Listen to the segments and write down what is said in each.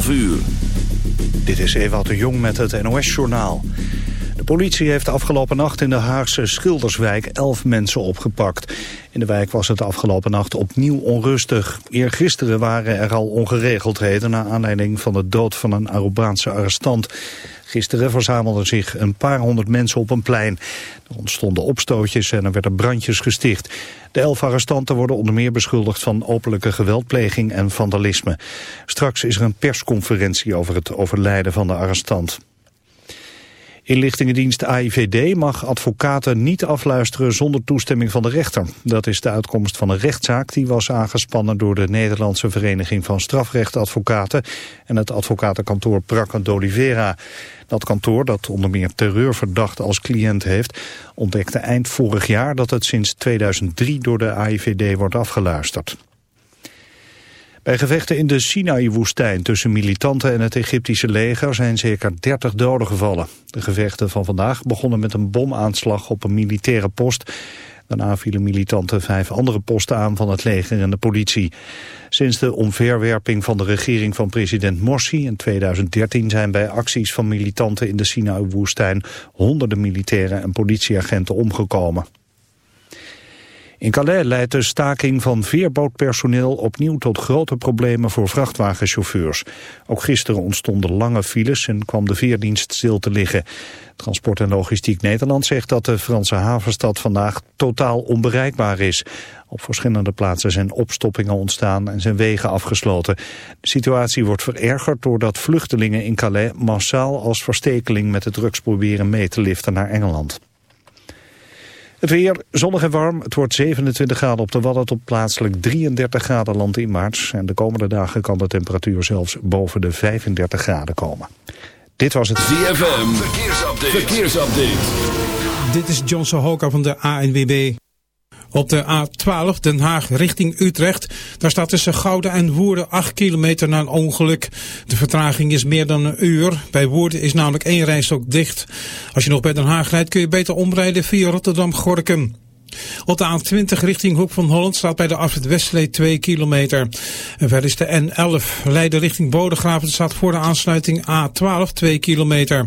11. Dit is Ewout de Jong met het NOS-journaal. De politie heeft afgelopen nacht in de Haagse Schilderswijk elf mensen opgepakt. In de wijk was het afgelopen nacht opnieuw onrustig. Eergisteren waren er al ongeregeldheden... naar aanleiding van de dood van een Arubaanse arrestant. Gisteren verzamelden zich een paar honderd mensen op een plein. Er ontstonden opstootjes en er werden brandjes gesticht. De elf arrestanten worden onder meer beschuldigd van openlijke geweldpleging en vandalisme. Straks is er een persconferentie over het overlijden van de arrestant. Inlichtingendienst AIVD mag advocaten niet afluisteren zonder toestemming van de rechter. Dat is de uitkomst van een rechtszaak die was aangespannen door de Nederlandse Vereniging van Strafrechtadvocaten en het advocatenkantoor Prak d'Olivera. Dat kantoor, dat onder meer terreurverdachten als cliënt heeft, ontdekte eind vorig jaar dat het sinds 2003 door de AIVD wordt afgeluisterd. Bij gevechten in de Sinaï-woestijn tussen militanten en het Egyptische leger zijn zeker 30 doden gevallen. De gevechten van vandaag begonnen met een bomaanslag op een militaire post. Daarna vielen militanten vijf andere posten aan van het leger en de politie. Sinds de omverwerping van de regering van president Morsi in 2013 zijn bij acties van militanten in de Sinaï-woestijn honderden militairen en politieagenten omgekomen. In Calais leidt de staking van veerbootpersoneel opnieuw tot grote problemen voor vrachtwagenchauffeurs. Ook gisteren ontstonden lange files en kwam de veerdienst stil te liggen. Transport en Logistiek Nederland zegt dat de Franse havenstad vandaag totaal onbereikbaar is. Op verschillende plaatsen zijn opstoppingen ontstaan en zijn wegen afgesloten. De situatie wordt verergerd doordat vluchtelingen in Calais massaal als verstekeling met de drugs proberen mee te liften naar Engeland. Het weer zonnig en warm. Het wordt 27 graden op de Wadden tot plaatselijk 33 graden land in maart. En de komende dagen kan de temperatuur zelfs boven de 35 graden komen. Dit was het ZFM. Verkeersupdate. Verkeersupdate. Dit is John Sohoka van de ANWB. Op de A12 Den Haag richting Utrecht. Daar staat tussen Gouden en Woerden 8 kilometer na een ongeluk. De vertraging is meer dan een uur. Bij Woerden is namelijk één rijstok dicht. Als je nog bij Den Haag rijdt kun je beter omrijden via Rotterdam-Gorkum. Op de A20 richting Hoek van Holland staat bij de afrit Westlee 2 kilometer. En verder is de N11 Leiden richting Bodegraven staat voor de aansluiting A12 2 kilometer.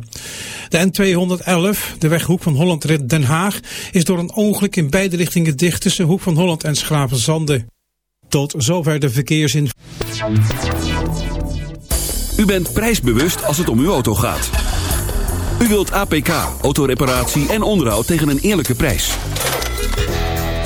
De N211, de weg Hoek van Holland rit Den Haag, is door een ongeluk in beide richtingen dicht tussen Hoek van Holland en Schravenzande. Tot zover de verkeersin. U bent prijsbewust als het om uw auto gaat. U wilt APK, autoreparatie en onderhoud tegen een eerlijke prijs.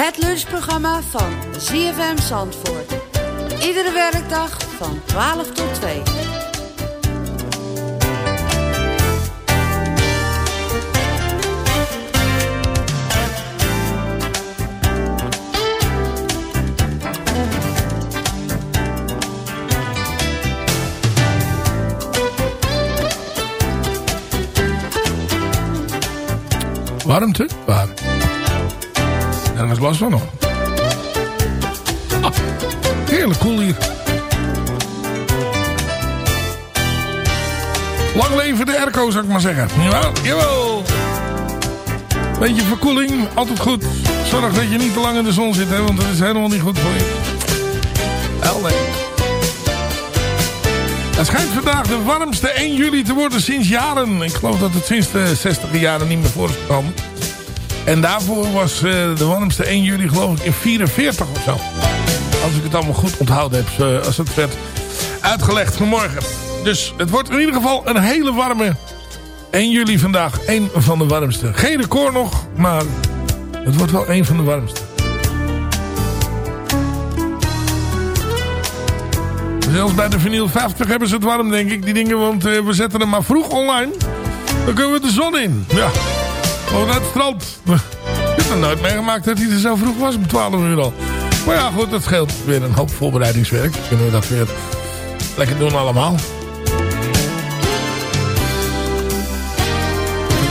Het lunchprogramma van ZFM Zandvoort. Iedere werkdag van 12 tot 2. Warmte? Ergens last van nog. Ah, heerlijk cool hier. Lang leven de airco, zou ik maar zeggen. Jawel, jawel. Beetje verkoeling, altijd goed. Zorg dat je niet te lang in de zon zit, hè, want dat is helemaal niet goed voor je. Wel nee. Het schijnt vandaag de warmste 1 juli te worden sinds jaren. Ik geloof dat het sinds de 60 jaren niet meer voor is gekomen. En daarvoor was eh, de warmste 1 juli geloof ik in 44 of zo. Als ik het allemaal goed onthouden heb. eh, als het werd uitgelegd vanmorgen. Dus het wordt in ieder geval een hele warme 1 juli vandaag. Een van de warmste. Geen record nog, maar het wordt wel een van de warmste. Zelfs bij de vinyl 50 hebben ze het warm, denk ik. Die dingen, want eh, we zetten hem maar vroeg online. Dan kunnen we de zon in. Ja. Gewoon naar het strand. Ik heb nog nooit meegemaakt dat hij er zo vroeg was. Om 12 uur al. Maar ja, goed. Dat scheelt weer een hoop voorbereidingswerk. Dan kunnen we dat weer lekker doen allemaal.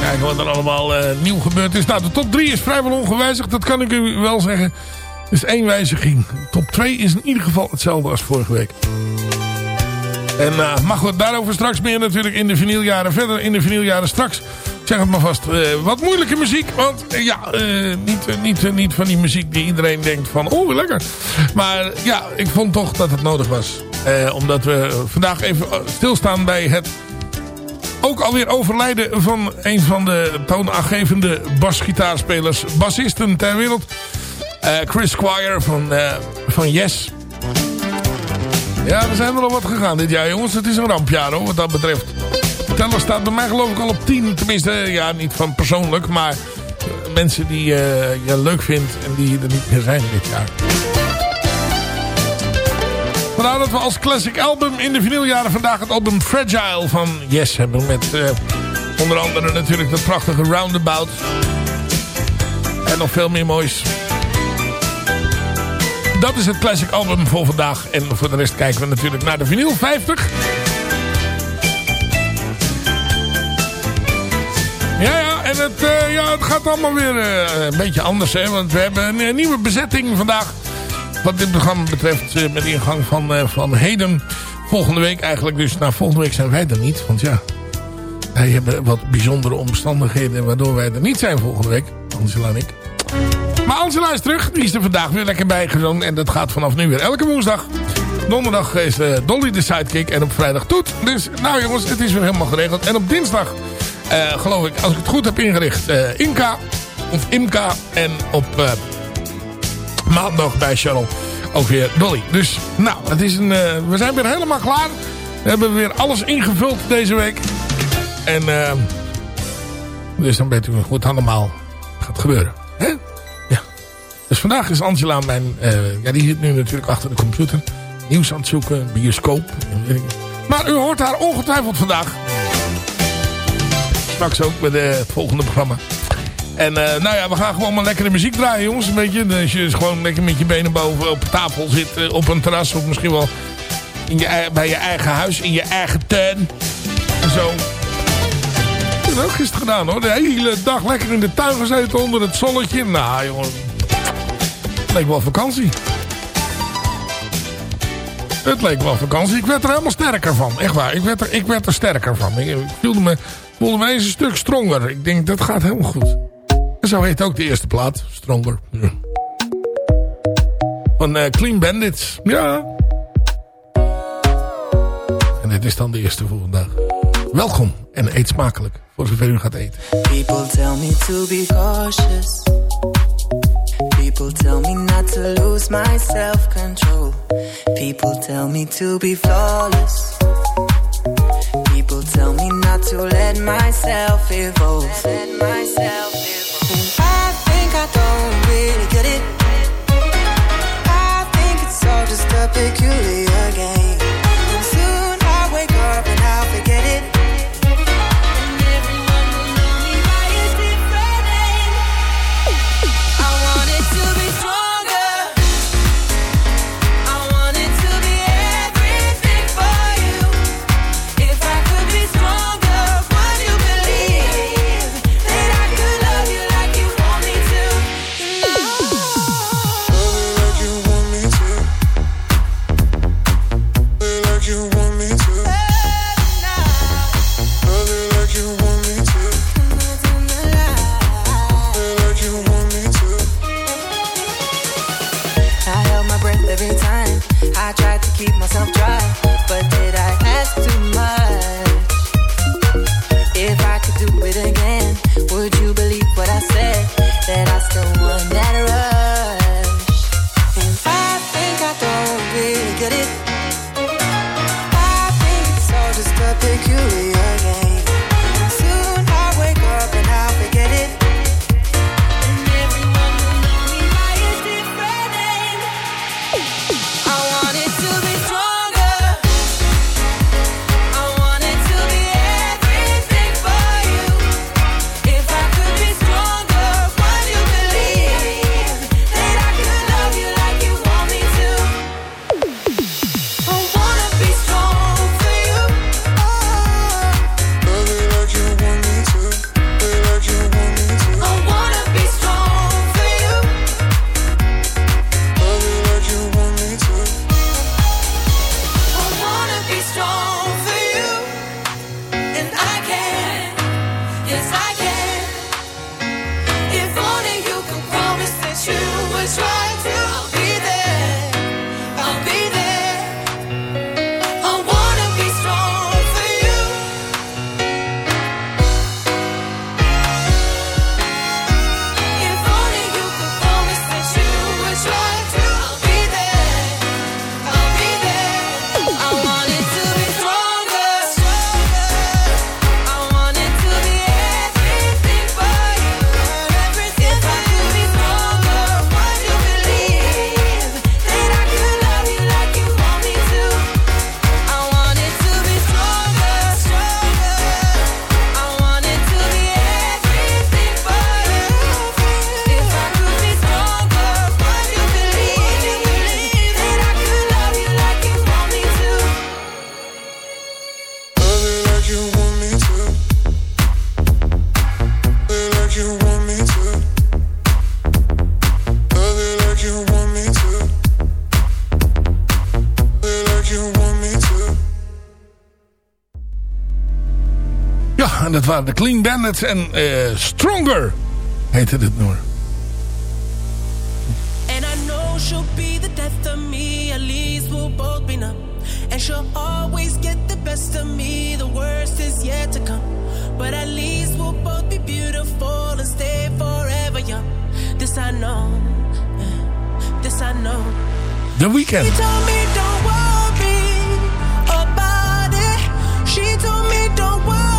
Kijken wat er allemaal eh, nieuw gebeurd is. Nou, de top 3 is vrijwel ongewijzigd. Dat kan ik u wel zeggen. Er is één wijziging. Top 2 is in ieder geval hetzelfde als vorige week. En uh, maar daarover straks meer natuurlijk in de vinyljaren. Verder in de vinyljaren straks. Zeg het maar vast. eh, wat moeilijke muziek. Want eh, ja, niet, niet, niet van die muziek die iedereen denkt van... Oh, lekker. Maar ja, ik vond toch dat het nodig was. Omdat we vandaag even stilstaan bij het... Ook alweer overlijden van een van de toonaangevende basgitaarspelers, bassisten ter wereld. Chris Squire van, van Yes. Ja, er zijn er al wat gegaan dit jaar, jongens. Het is een rampjaar, hoor, wat dat betreft. De teller staat bij mij geloof ik al op 10. Tenminste, ja, niet van persoonlijk, maar eh, mensen die eh, je leuk vindt en die er niet meer zijn dit jaar. Vandaar dat we als classic album in de vinyljaren vandaag het album Fragile van Yes hebben. Met eh, onder andere natuurlijk dat prachtige Roundabout. En nog veel meer moois. Dat is het classic album voor vandaag. En voor de rest kijken we natuurlijk naar de vinyl 50. Ja, ja, en het, eh, ja, het gaat allemaal weer eh, een beetje anders. Hè, want we hebben een, eh, nieuwe bezetting vandaag. Wat dit programma betreft met ingang van, van heden. Volgende week eigenlijk. Dus nou, volgende week zijn wij er niet. Want ja, wij hebben wat bijzondere omstandigheden. Waardoor wij er niet zijn volgende week. Angela en ik. Is terug. Die is er vandaag weer lekker bijgezongen. En dat gaat vanaf nu weer elke woensdag. Donderdag is eh, Dolly de sidekick. En op vrijdag Toet. Dus nou jongens, het is weer helemaal geregeld. En op dinsdag, eh, geloof ik, als ik het goed heb ingericht, Inka. Of Imka. En op maandag bij Charles ook weer Dolly. Dus nou, het is een, we zijn weer helemaal klaar. We hebben weer alles ingevuld deze week. En dus dan weet u het allemaal gaat gebeuren. Dus vandaag is Angela mijn... eh, ja, die zit nu natuurlijk achter de computer. Nieuws aan het zoeken, bioscoop. Maar u hoort haar ongetwijfeld vandaag. Straks ook bij de, het volgende programma. En eh, nou ja, we gaan gewoon maar lekkere muziek draaien, jongens. Een beetje. Dus je gewoon lekker met je benen boven op tafel zit. eh, op een terras. Of misschien wel in je, bij je eigen huis. In je eigen tuin. En zo. Dat heb ik ook gisteren gedaan hoor. De hele dag lekker in de tuin gezeten onder het zonnetje. Nou jongen. Het leek wel vakantie. Het leek wel vakantie. Ik werd er helemaal sterker van. Echt waar. Ik werd er, ik werd er sterker van. Ik, voelde, me, voelde me eens een stuk stronger. Ik denk dat gaat helemaal goed. En zo heet ook de eerste plaat. Stronger. Ja. Van eh, Clean Bandits. Ja. En dit is dan de eerste voor vandaag. Welkom en eet smakelijk. Voor zover u gaat eten. People tell me to be cautious. People tell me not to lose my self control. People tell me to be flawless. People tell me not to let myself evolve. Let myself evolve. I think I don't really get it. Waren de Clean Bandits en eh, Stronger heette dit nummer. And I know she'll be the death of me, at least we'll both be numb. And she'll always get the best of me, the worst is yet to come. But at least we'll both be beautiful and stay forever young. This I know, this I know. The Weeknd. She told me don't worry about it. She told me don't worry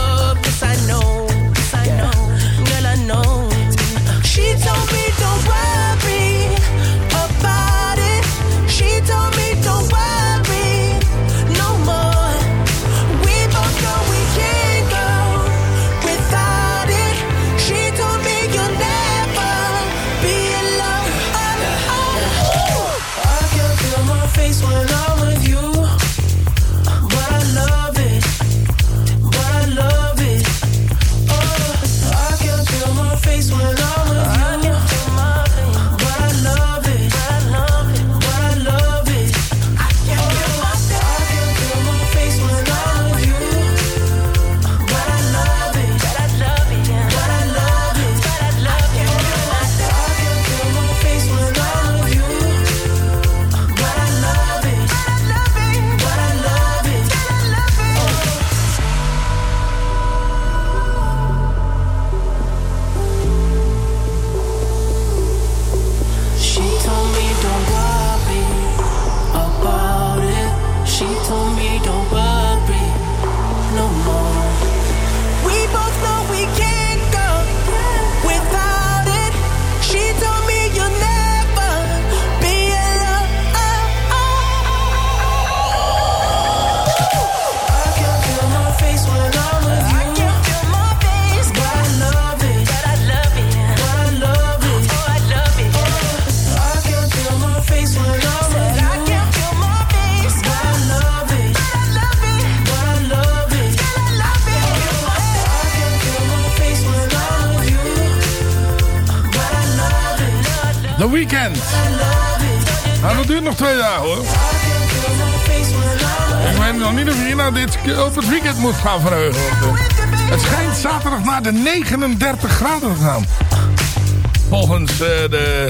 Moet gaan verheugen. Het schijnt zaterdag naar de 39 graden te gaan. Volgens eh, de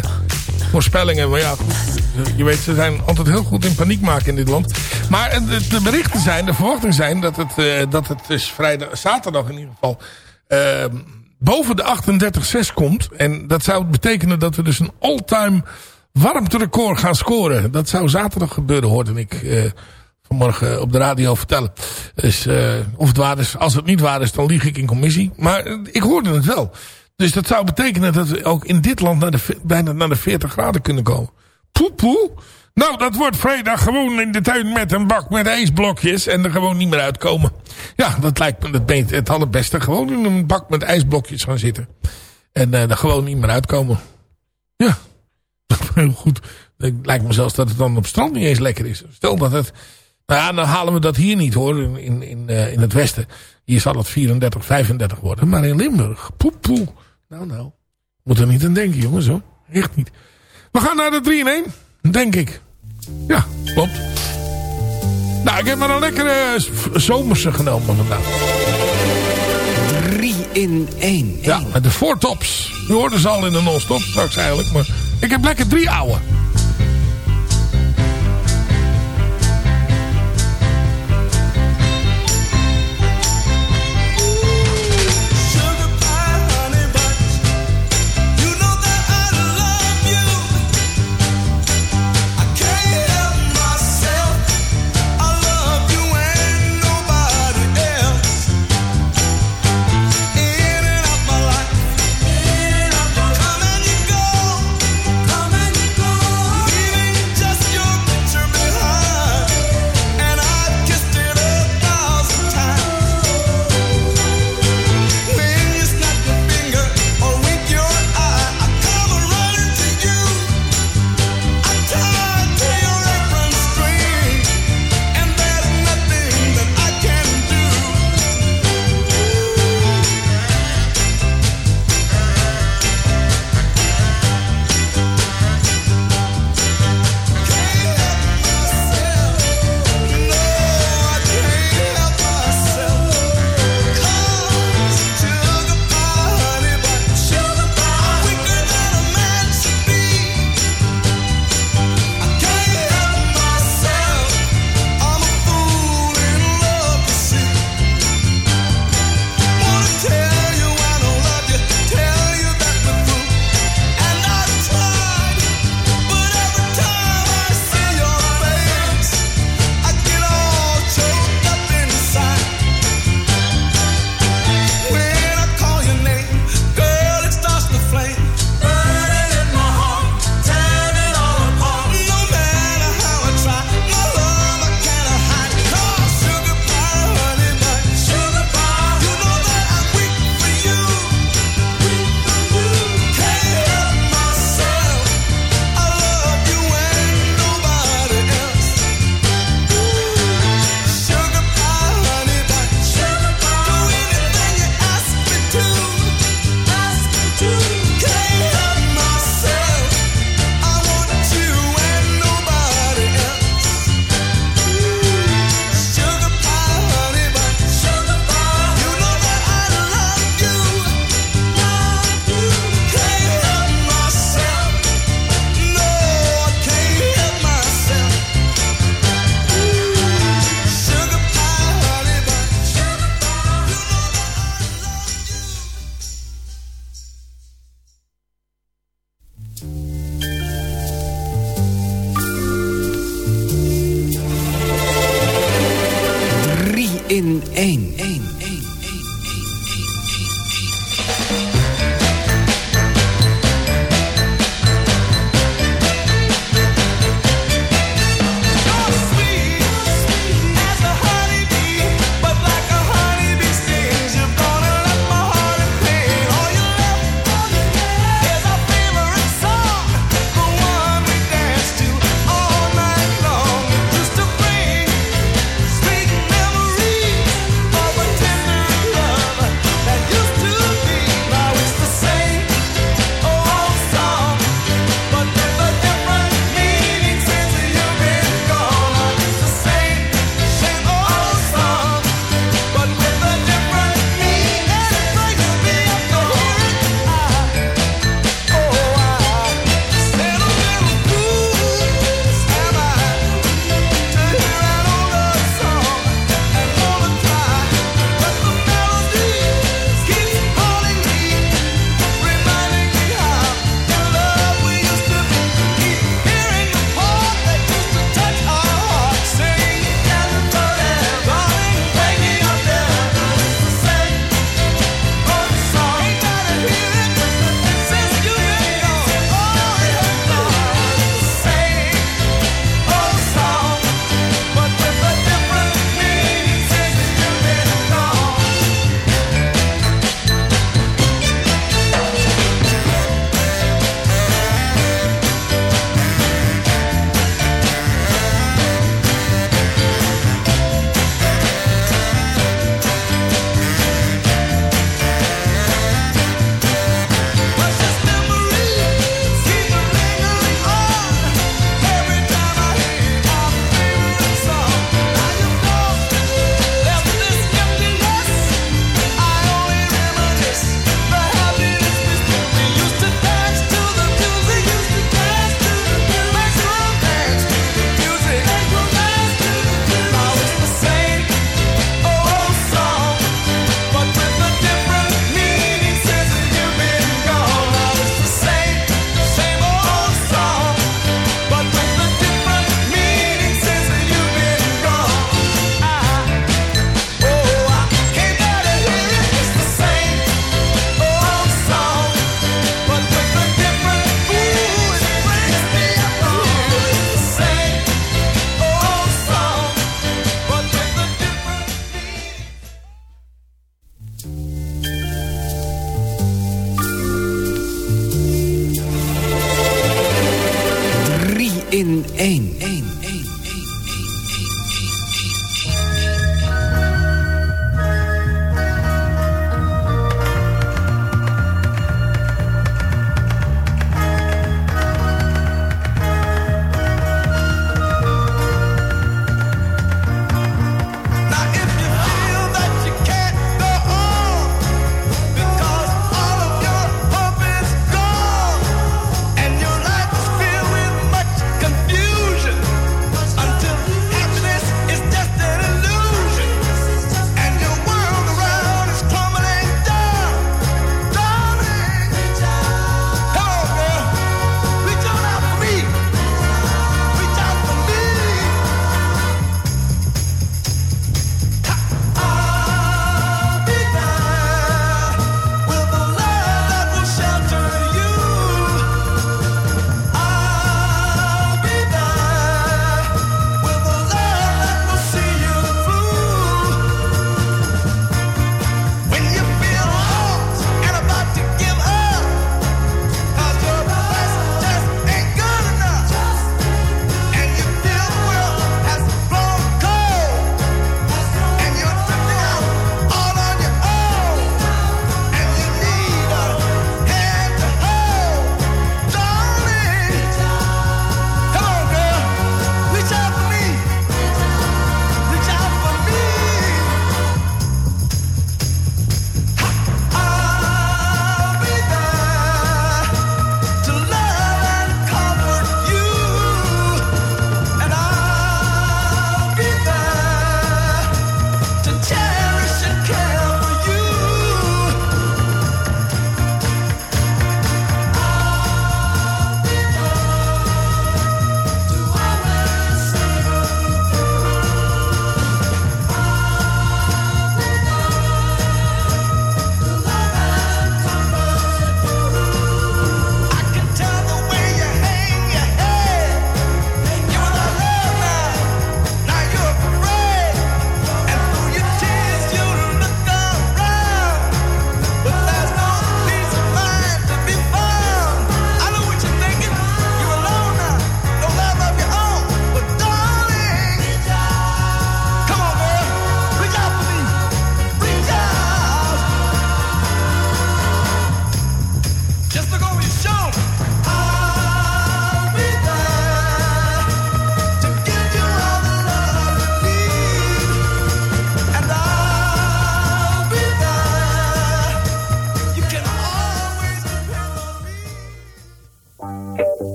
voorspellingen. Maar ja, goed, je weet, ze zijn altijd heel goed in paniek maken in dit land. Maar de, berichten zijn, de verwachtingen zijn dat het, eh, dat het dus vrijdag, zaterdag in ieder geval... eh, boven de 38,6 komt. En dat zou betekenen dat we dus een all-time warmterecord gaan scoren. Dat zou zaterdag gebeuren, hoorde ik eh, vanmorgen op de radio vertellen. Dus eh, of het waar is, als het niet waar is, dan lieg ik in commissie. Maar eh, ik hoorde het wel. Dus dat zou betekenen dat we ook in dit land naar de, bijna naar de 40 graden kunnen komen. Poe poe. Nou, dat wordt vrijdag gewoon in de tuin met een bak met ijsblokjes en er gewoon niet meer uitkomen. Ja, dat lijkt me het, het allerbeste. Gewoon in een bak met ijsblokjes gaan zitten. En eh er gewoon niet meer uitkomen. Ja, heel goed. Het lijkt me zelfs dat het dan op strand niet eens lekker is. Stel dat het... Nou ja, dan halen we dat hier niet hoor, in, in, in, eh, in het westen. Hier zal het 34, 35 worden. Maar in Limburg, poe poe. Nou nou, moet er niet aan denken jongens hoor. Echt niet. We gaan naar de 3 in 1, denk ik. Ja, klopt. Nou, ik heb maar een lekkere zomerse genomen vandaag. 3 in 1. Ja, met de Four Tops. U hoorde ze al in de non-stop straks eigenlijk. Maar ik heb lekker drie ouwe.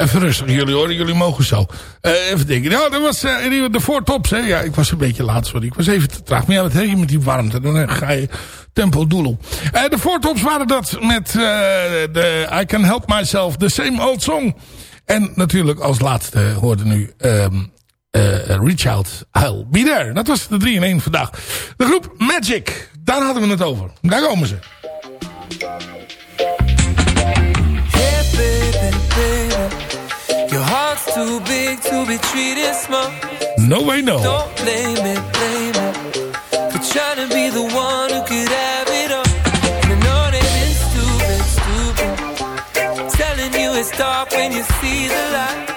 Even rustig jullie hoor. Jullie mogen zo. Eh, even denken. Nou, dat was eh, de Four Tops. Hè? Ja, ik was een beetje laat, sorry. Ik was even te traag. Maar ja, wat heb je met die warmte? Dan eh, ga je tempo doeloe. Eh, de Four Tops waren dat met de I Can Help Myself. The Same Old Song. En natuurlijk als laatste hoorde nu... eh, Reach Out, I'll Be There. Dat was de 3 in 1 vandaag. De groep Magic, daar hadden we het over. Daar komen ze. Too big to be treated small. No way no. Don't blame it, blame it. For trying to be the one who could have it all. And I know that it's stupid, stupid. Telling you it's dark when you see the light.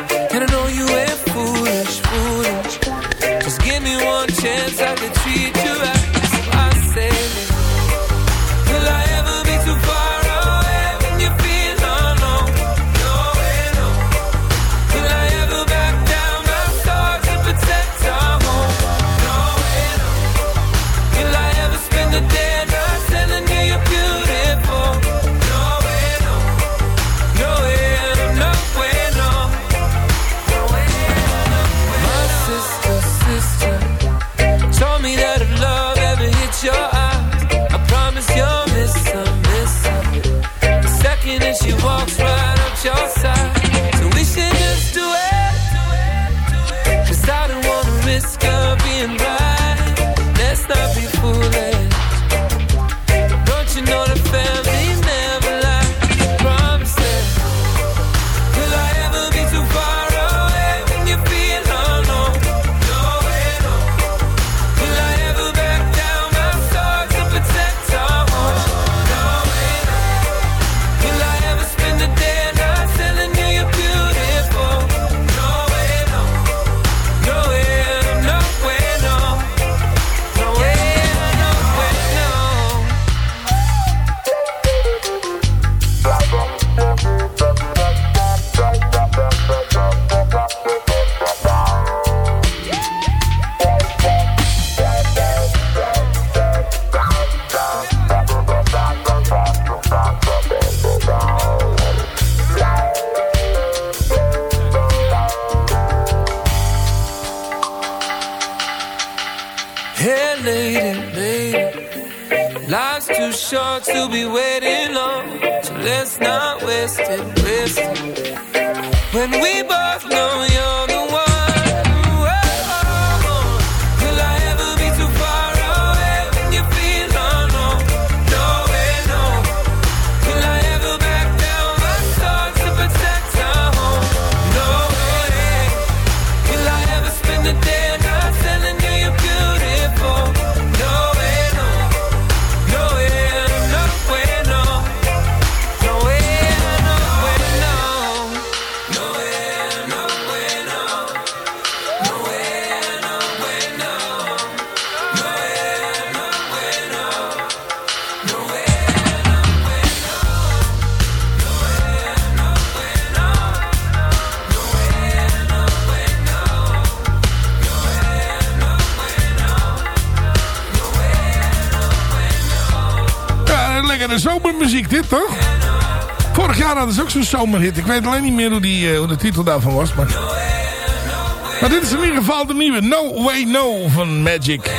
Lekkere zomermuziek dit, toch? Vorig jaar hadden ze ook zo'n zomerhit. Ik weet alleen niet meer hoe, die, eh, hoe de titel daarvan was. Maar... maar dit is in ieder geval de nieuwe No Way No van Magic.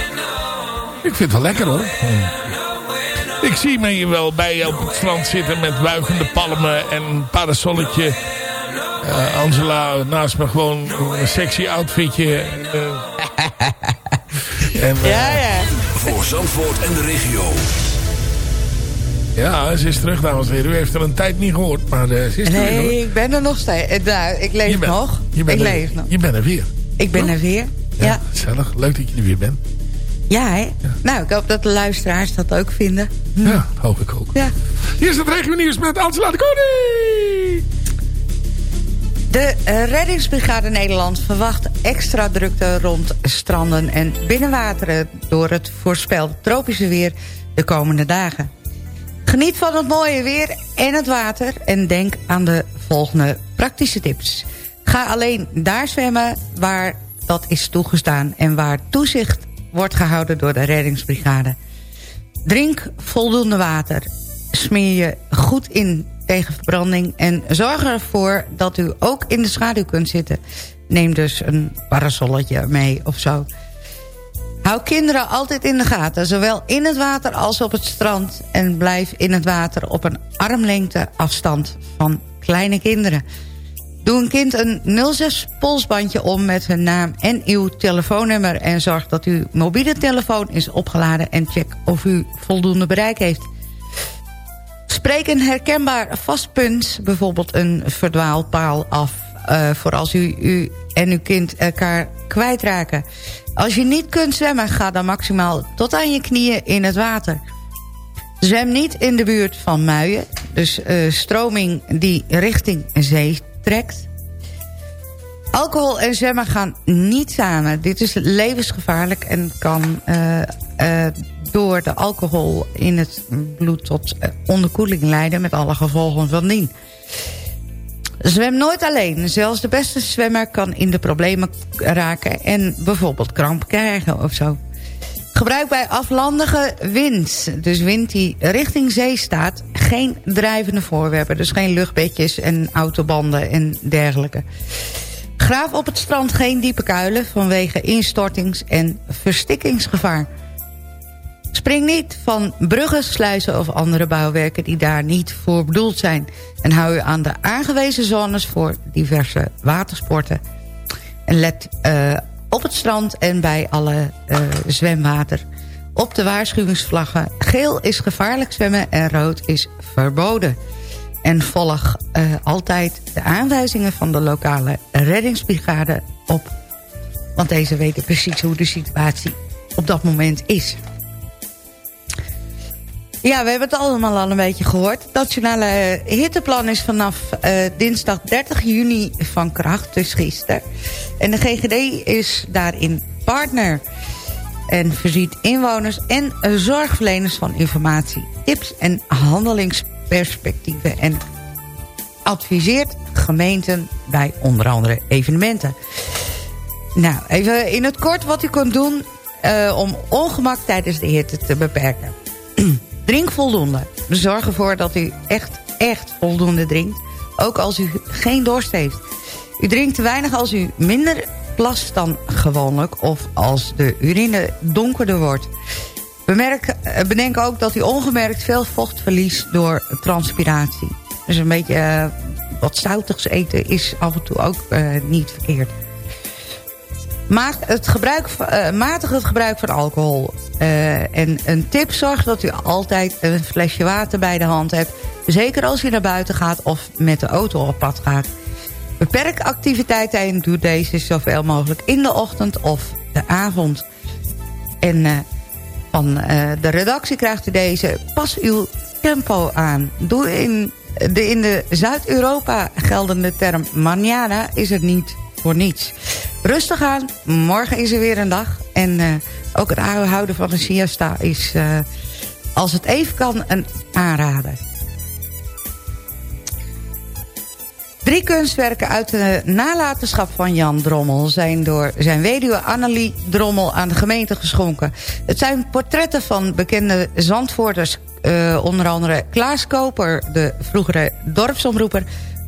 Ik vind het wel lekker hoor. Ik zie me hier wel bij je op het strand zitten met wuivende palmen en een parasolletje. Eh, Angela naast me gewoon een sexy outfitje. en, eh, Ja, ja. Voor Zandvoort en de regio. Ja, ze is terug, dames en heren. U heeft er een tijd niet gehoord, maar eh, ze is terug. Nee, ik ben er nog steeds. Nou, ik leef Je bent- nog. Je bent ik er, leef nog. Je bent er weer. Ik ben er weer. Ja, Ja. gezellig. Leuk dat je er weer bent. Ja, hè? Nou, ik hoop dat de luisteraars dat ook vinden. Ja, hoop ik ook. Ja. Hier is het regio nieuws met Angela de Koning. De eh, reddingsbrigade Nederland verwacht extra drukte rond stranden en binnenwateren... door het voorspelde tropische weer de komende dagen. Geniet van het mooie weer en het water en denk aan de volgende praktische tips. Ga alleen daar zwemmen waar dat is toegestaan... en waar toezicht wordt gehouden door de reddingsbrigade. Drink voldoende water. Smeer je goed in tegen verbranding... en zorg ervoor dat u ook in de schaduw kunt zitten. Neem dus een parasolletje mee of zo. Hou kinderen altijd in de gaten, zowel in het water als op het strand... en blijf in het water op een armlengte afstand van kleine kinderen. Doe een kind een 06-polsbandje om met hun naam en uw telefoonnummer... en zorg dat uw mobiele telefoon is opgeladen... en check of u voldoende bereik heeft. Spreek een herkenbaar vast punt, bijvoorbeeld een verdwaalpaal af... Uh, voor als u, u en uw kind elkaar kwijtraken. Als je niet kunt zwemmen, ga dan maximaal tot aan je knieën in het water. Zwem niet in de buurt van muien, dus uh, stroming die richting zee trekt. Alcohol en zwemmen gaan niet samen. Dit is levensgevaarlijk en kan uh, uh, door de alcohol in het bloed tot onderkoeling leiden... met alle gevolgen van dien. Zwem nooit alleen. Zelfs de beste zwemmer kan in de problemen raken... en bijvoorbeeld kramp krijgen of zo. Gebruik bij aflandige wind, dus wind die richting zee staat... geen drijvende voorwerpen, dus geen luchtbedjes en autobanden en dergelijke. Graaf op het strand geen diepe kuilen vanwege instortings- en verstikkingsgevaar. Spring niet van bruggen, sluizen of andere bouwwerken die daar niet voor bedoeld zijn. En hou je aan de aangewezen zones voor diverse watersporten. En let uh, op het strand en bij alle uh, zwemwater. Op de waarschuwingsvlaggen. Geel is gevaarlijk zwemmen en rood is verboden. En volg uh, altijd de aanwijzingen van de lokale reddingsbrigade op. Want deze weten precies hoe de situatie op dat moment is. Ja, we hebben het allemaal al een beetje gehoord. Het nationale hitteplan is vanaf uh, dinsdag 30 juni van kracht, dus gisteren. En de GGD is daarin partner. En voorziet inwoners en zorgverleners van informatie, tips en handelingsperspectieven. En adviseert gemeenten bij onder andere evenementen. Nou, even in het kort wat u kunt doen om ongemak tijdens de hitte te beperken. Drink voldoende. Zorg ervoor dat u echt, echt voldoende drinkt. Ook als u geen dorst heeft. U drinkt te weinig als u minder plast dan gewoonlijk... of als de urine donkerder wordt. Bemerk, eh, bedenk ook dat u ongemerkt veel vocht verliest door transpiratie. Dus een beetje uh, wat zoutigs eten is af en toe ook uh, niet verkeerd. Maak het gebruik, uh, matig het gebruik van alcohol. Uh, en een tip, zorg dat u altijd een flesje water bij de hand hebt. Zeker als u naar buiten gaat of met de auto op pad gaat. Beperk activiteiten en doe deze zoveel mogelijk in de ochtend of de avond. En uh, van de redactie krijgt u deze. Pas uw tempo aan. Doe in de in de Zuid-Europa geldende term manana is het niet voor niets. Rustig aan, morgen is er weer een dag. En uh, ook het houden van een siesta is, uh, als het even kan, een aanrader. Drie kunstwerken uit de nalatenschap van Jan Drommel... zijn door zijn weduwe Annelie Drommel aan de gemeente geschonken. Het zijn portretten van bekende Zandvoorters... Uh, onder andere Klaas Koper, de vroegere dorpsomroeper...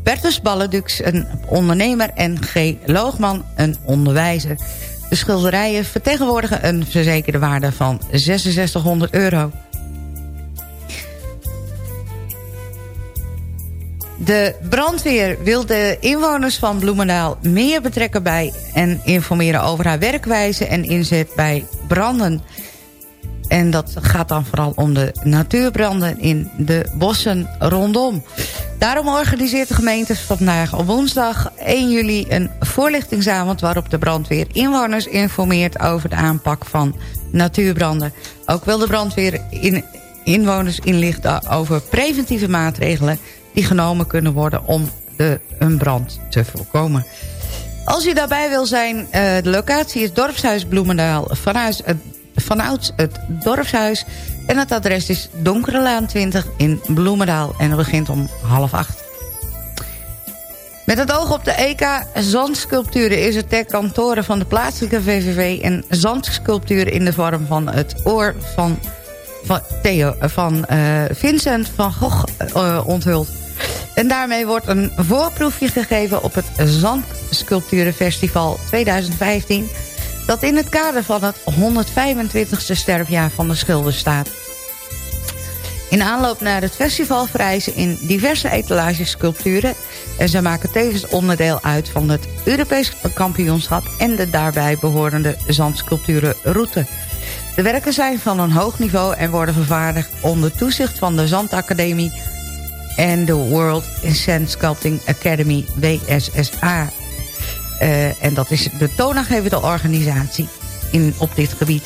Bertus Balledux, een ondernemer... en G. Loogman, een onderwijzer. De schilderijen vertegenwoordigen een verzekerde waarde van 6600 euro. De brandweer wil de inwoners van Bloemendaal meer betrekken bij... en informeren over haar werkwijze en inzet bij branden. En dat gaat dan vooral om de natuurbranden in de bossen rondom. Daarom organiseert de gemeente vandaag op woensdag 1 juli een voorlichtingsavond... waarop de brandweer inwoners informeert over de aanpak van natuurbranden. Ook wil de brandweer in, inwoners inlichten over preventieve maatregelen... die genomen kunnen worden om de, een brand te voorkomen. Als u daarbij wil zijn, uh, de locatie is Dorpshuis Bloemendaal... vanuit het, vanouds het Dorpshuis en het adres is Donkere Laan 20 in Bloemendaal. En het begint om half acht. Met het oog op de EK zandsculpturen is het ter kantoren van de plaatselijke VVV... een zandsculptuur in de vorm van het oor van, van, Theo, van uh, Vincent van Gogh uh, onthuld. En daarmee wordt een voorproefje gegeven op het Zandsculpturenfestival 2015... dat in het kader van het 125ste sterfjaar van de schilder staat. In aanloop naar het festival verrijzen in diverse etalages sculpturen... en ze maken tevens onderdeel uit van het Europees kampioenschap... en de daarbij behorende zandsculpturenroute. De werken zijn van een hoog niveau en worden vervaardigd... onder toezicht van de Zandacademie en de World Sand Sculpting Academy, WSSA. Uh, en dat is de toonaangevende organisatie in, op dit gebied.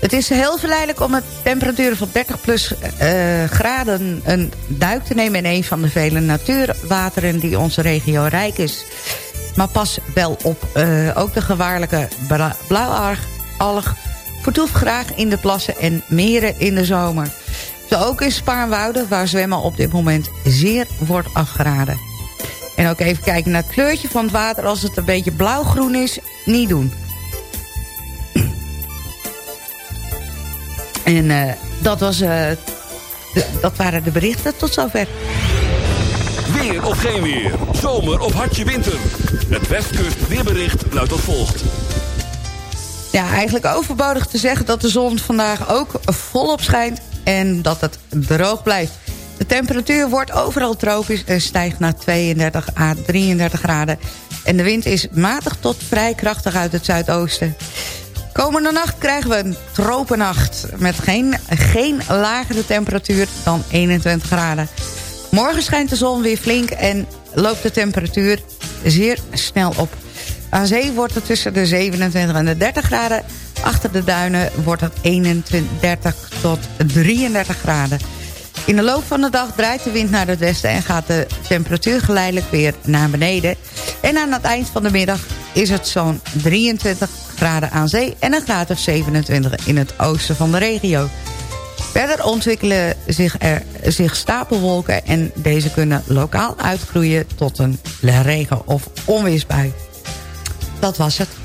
Het is heel verleidelijk om met temperaturen van 30 plus uh, graden een duik te nemen... in een van de vele natuurwateren die onze regio rijk is. Maar pas wel op, uh, ook de gevaarlijke blauwalg vertoeft graag in de plassen en meren in de zomer. Zo ook in Spaarnwoude, waar zwemmen op dit moment zeer wordt afgeraden. En ook even kijken naar het kleurtje van het water. Als het een beetje blauwgroen is, niet doen. En uh, dat, was, uh, de, dat waren de berichten tot zover. Weer of geen weer. Zomer of hartje winter. Het Westkust weerbericht luidt als volgt. Ja, eigenlijk overbodig te zeggen dat de zon vandaag ook volop schijnt... en dat het droog blijft. De temperatuur wordt overal tropisch en stijgt naar 32 à 33 graden. En de wind is matig tot vrij krachtig uit het zuidoosten. Komende nacht krijgen we een tropennacht met geen, geen lagere temperatuur dan 21 graden. Morgen schijnt de zon weer flink en loopt de temperatuur zeer snel op. Aan zee wordt het tussen de 27 en de 30 graden. Achter de duinen wordt het 31 tot 33 graden. In de loop van de dag draait de wind naar het westen... en gaat de temperatuur geleidelijk weer naar beneden. En aan het eind van de middag is het zo'n 23 graden aan zee... en een graad of 27 in het oosten van de regio. Verder ontwikkelen zich er zich stapelwolken... en deze kunnen lokaal uitgroeien tot een regen- of onweersbui. Dat was het.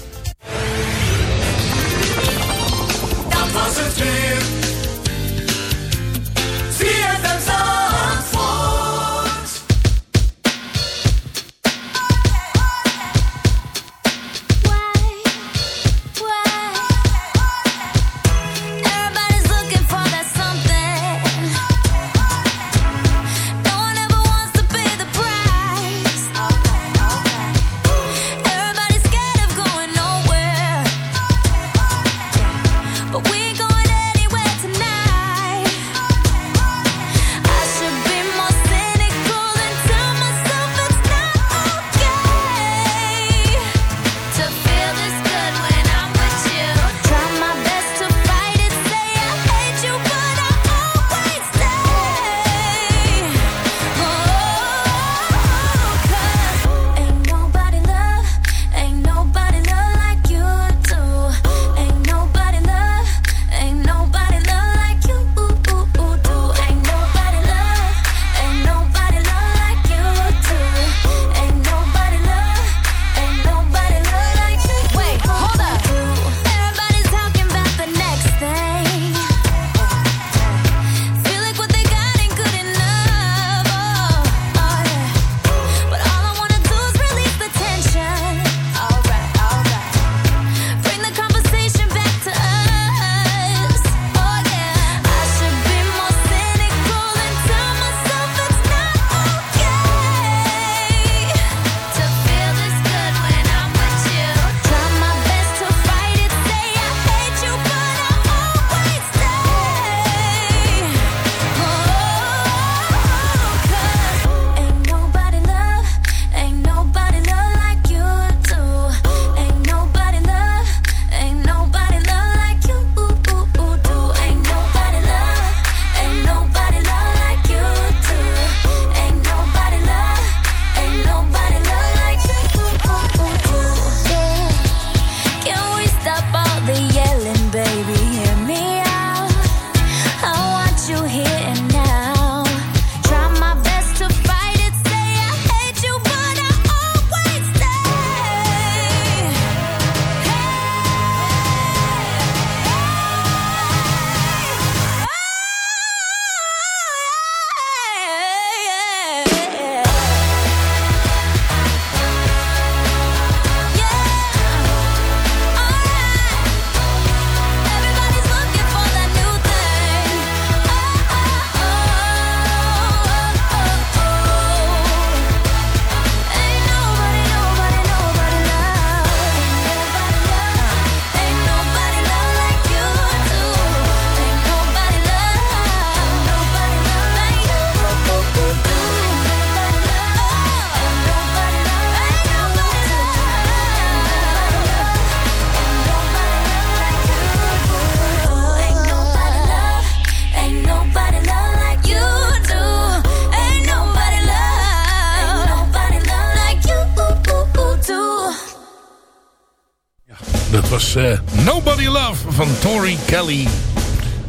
Van Tori Kelly.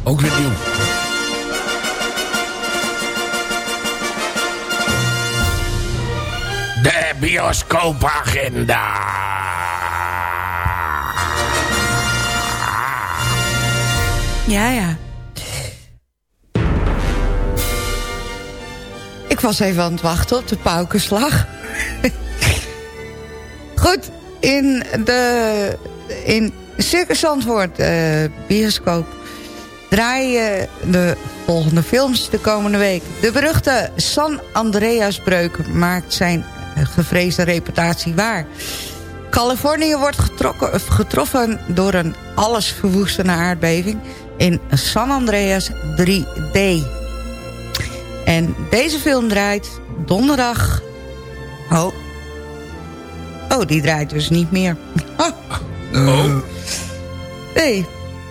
Ook weer nieuw. De bioscoopagenda. Ja, ja. Ik was even aan het wachten op de paukenslag. Goed, in de in Circus Zandvoort eh, bioscoop draaien de volgende films de komende week. De beruchte San Andreas breuk maakt zijn eh, gevreesde reputatie waar. Californië wordt getrokken, getroffen door een allesverwoestende aardbeving in San Andreas 3D. En deze film draait donderdag... Oh. Oh, die draait dus niet meer. Oh. Nee,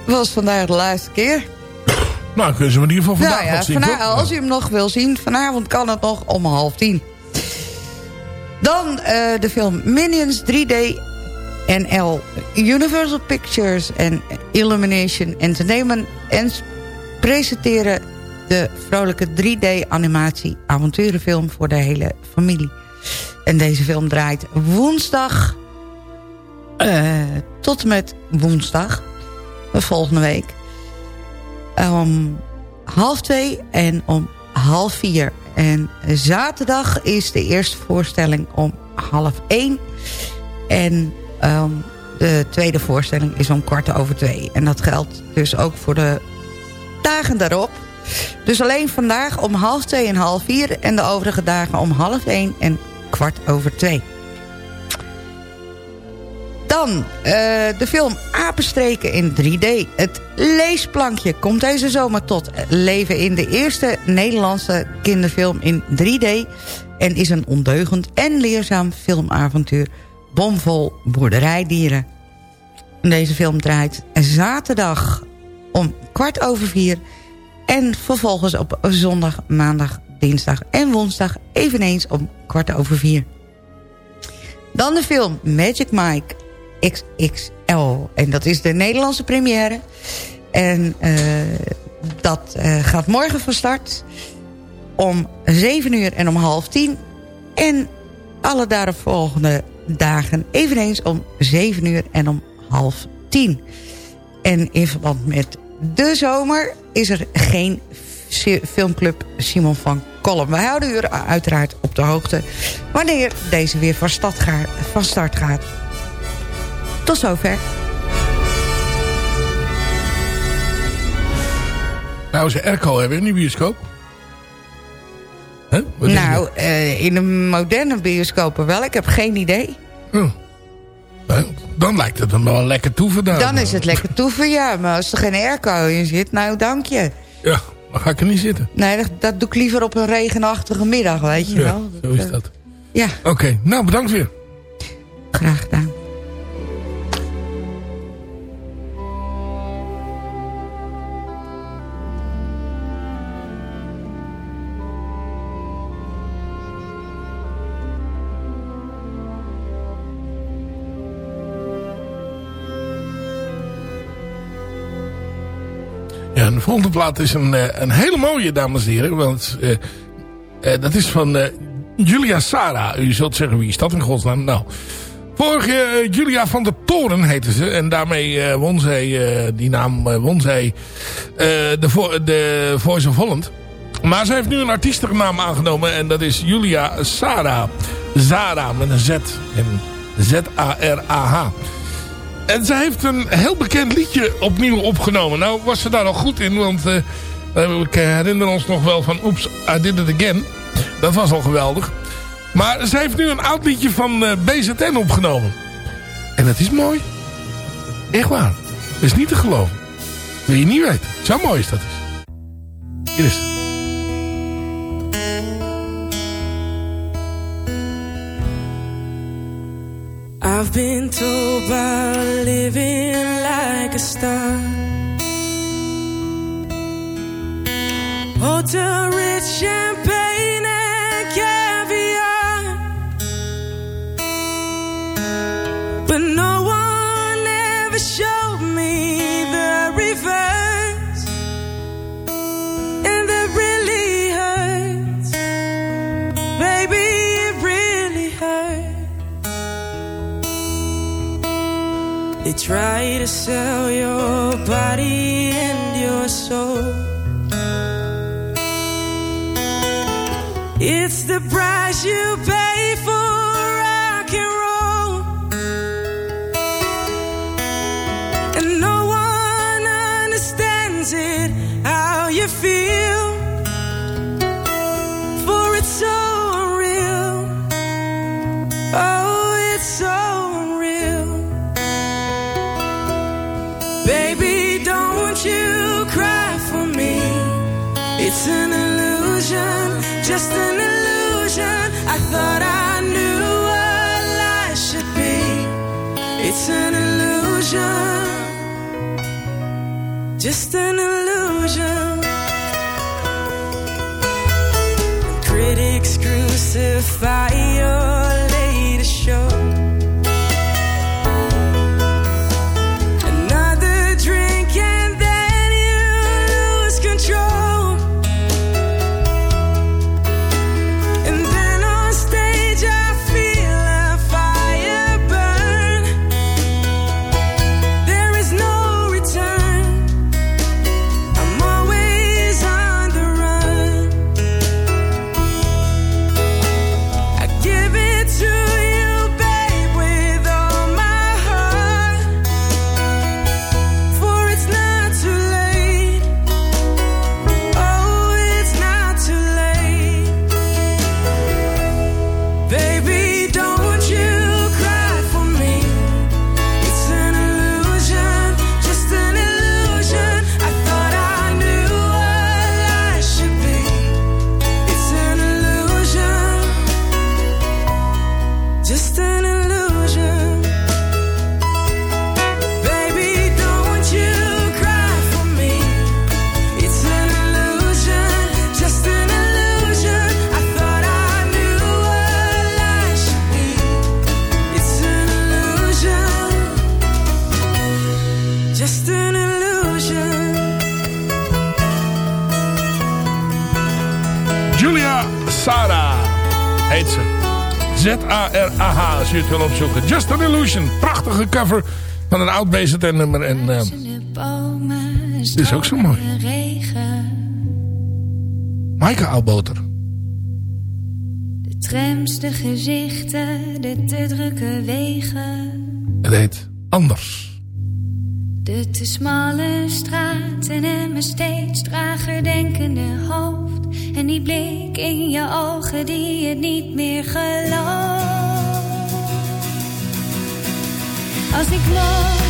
was vandaag de laatste keer. Nou, kunnen ze hem in ieder geval vandaag nou ja, zien, vana- toch? als u hem nog wil zien, vanavond kan het nog om half tien. Dan eh, de film Minions 3D NL Universal Pictures en Illumination Entertainment... en presenteren de vrolijke 3D-animatie avonturenfilm voor de hele familie. En deze film draait woensdag eh, tot en met woensdag, volgende week. Om half twee en om half vier. En zaterdag is de eerste voorstelling om half één. En ehm, de tweede voorstelling is om kwart over twee. En dat geldt dus ook voor de dagen daarop. Dus alleen vandaag om half twee en half vier... en de overige dagen om half één en kwart over twee. Dan eh, de film Apenstreken in 3D. Het leesplankje komt deze zomer tot leven in de eerste Nederlandse kinderfilm in 3D... en is een ondeugend en leerzaam filmavontuur bomvol boerderijdieren. Deze film draait zaterdag om kwart over vier... en vervolgens op zondag, maandag, dinsdag en woensdag... eveneens om kwart over vier. Dan de film Magic Mike XXL. En dat is de Nederlandse première. En eh, dat eh, gaat morgen van start. Om 7 uur en om half 10. En alle daaropvolgende dagen eveneens om 7 uur en om half 10. En in verband met de zomer is er geen filmclub Simon van Kolm. Wij houden u er uiteraard op de hoogte wanneer deze weer van, stad gaat, van start gaat. Tot zover. Nou, ze airco hebben in die bioscoop. Wat? Nou, eh, in een moderne bioscoop wel. Ik heb geen idee. Oh. Nou, dan lijkt het hem wel lekker toeven daar. Dan is het lekker toeven, ja. Maar als er geen airco in zit, nou dank je. Ja, dan ga ik er niet zitten. Nee, dat, dat doe ik liever op een regenachtige middag, weet je Ja, wel. zo is dat. Ja, Oké, nou bedankt weer. graag gedaan. Volgende plaat is een, eh, een hele mooie, dames en heren. Want eh, eh, dat is van Julia Sara. U zult zeggen, wie is dat in godsnaam? Nou, vorige Julia van der Toren heette ze. En daarmee won zij, die naam won zij de, de Voice of Holland. Maar ze heeft nu een artiestennaam aangenomen. En dat is Julia Sara. Zara met een Z. Z-A-R-A-H. En ze heeft een heel bekend liedje opnieuw opgenomen. Nou was ze daar al goed in, want eh, we herinneren ons nog wel van Oops, I Did It Again. Dat was al geweldig. Maar ze heeft nu een oud liedje van eh, BZN opgenomen. En dat is mooi. Echt waar. Dat is niet te geloven. Wil je niet weten. Zo mooi is dat is. Hier is het. I've been told about living like a star. Hotel rich champagne sell your body and your soul. It's the price you pay. je het wil opzoeken. Just an Illusion. Prachtige cover van een oud BZN nummer. En uh, is ook zo mooi. Maaike Alboter. De trams, de gezichten, de te drukke wegen. Het heet Anders. De te smalle straten en mijn steeds trager denkende hoofd. En die blik in je ogen die het niet meer gelooft. Als ik nog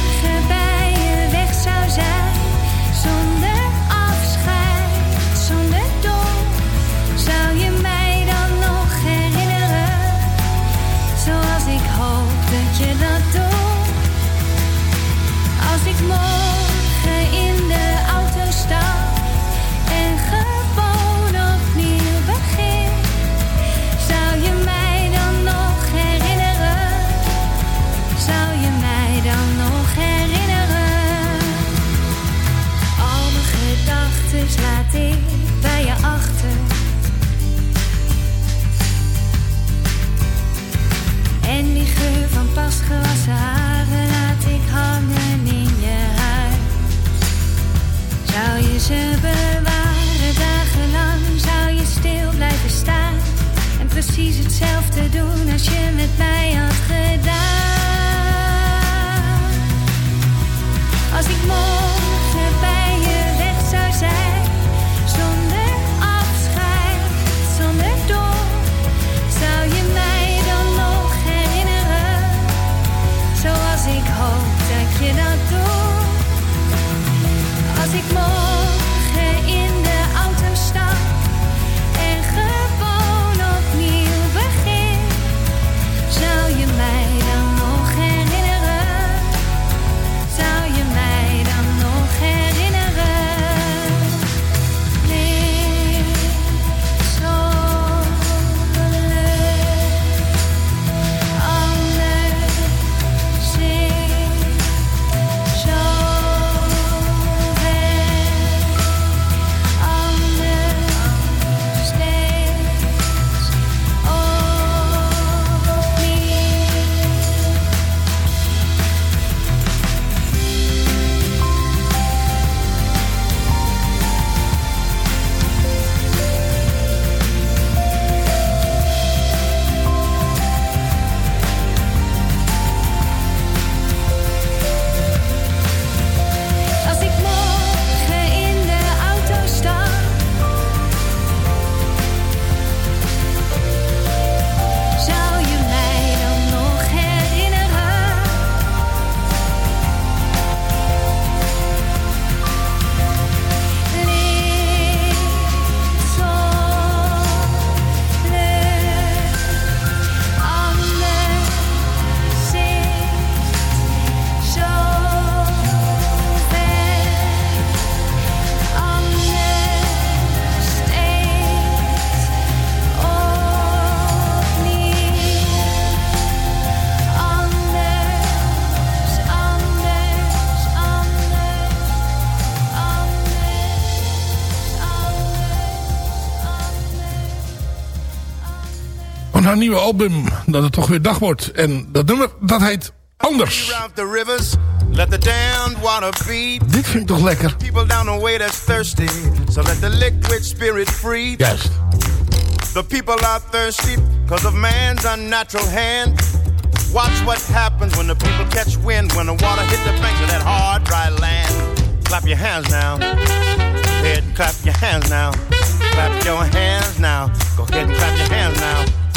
haar nieuwe album. Dat het toch weer dag wordt. En dat nummer, dat heet Anders. Dit vind ik toch lekker. Juist. The people are thirsty because of man's unnatural hand. Watch what happens when the people catch wind, when the water hit the banks of that hard, dry land. Clap your hands now. Go ahead and clap your hands now. Clap your hands now. Go ahead and clap your hands now.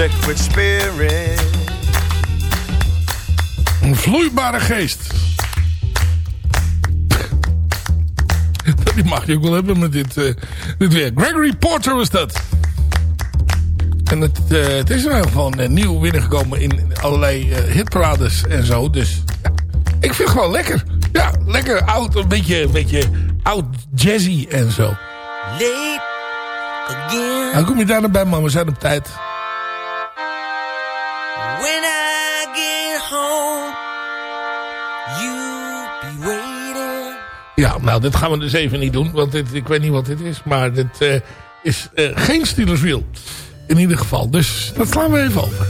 Liquid spirit. Een vloeibare geest. Die mag je ook wel hebben met dit, eh, dit weer. Gregory Porter was dat. En het, eh, het is in ieder geval eh, nieuw binnengekomen in allerlei hitparades en zo. Dus ja, ik vind het gewoon lekker. Ja, lekker oud, een beetje, een beetje oud jazzy en zo. Late again. Nou, kom je daar naar bij, man. We zijn op tijd. Ja, nou, dit gaan we dus even niet doen. Want dit, ik weet niet wat dit is. Maar dit eh, is eh, geen Steelers. In ieder geval. Dus dat slaan we even over.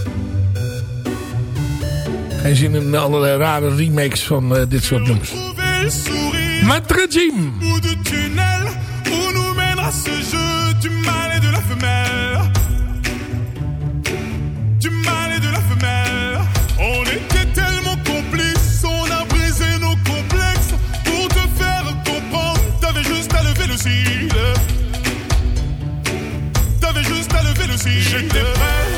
Geen zin in allerlei rare remakes van eh, dit soort nummers. Maitre Jim. bout du tunnel où ce jeu du mal et de la. le Je J'étais prêt.